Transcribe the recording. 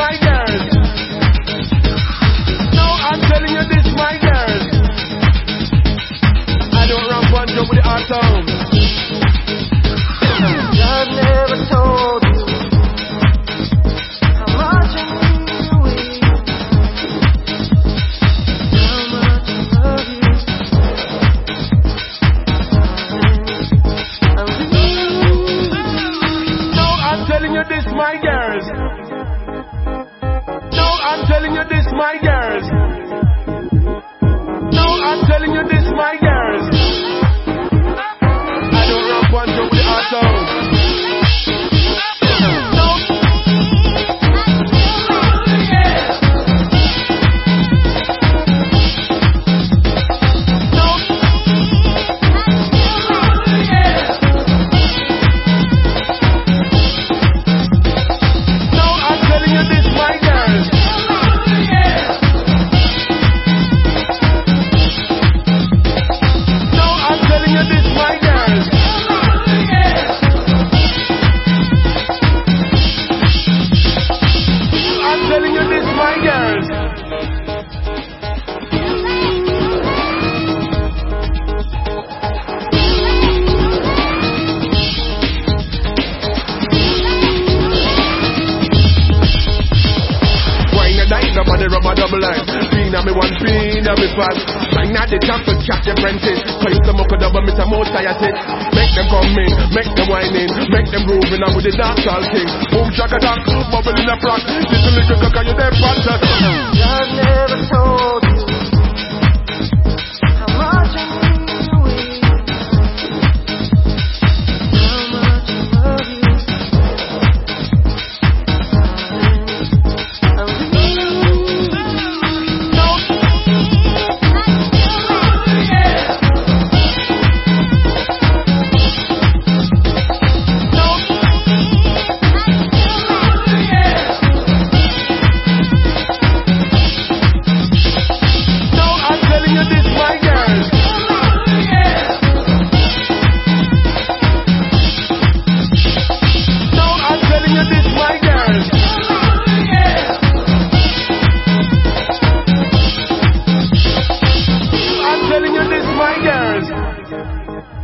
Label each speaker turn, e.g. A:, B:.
A: my I'm telling you this, my girl. I don't run one with the
B: never told you how much I need you. How much I love you. I'm
A: telling you this, my girls. Telling you this, my girls. No, I'm telling you this, my girls. up on the rubber double line. Bean on me one, bean on me fat. Bang out the top to catch your apprentice. Play some mocha double, Mr. Motiatic. Make them come in, make them whine in, make them grooving out with the dance all thing. Boom, shaka attack, bubble in a rock. Little little cocker, you're dead, bastard. I never told Música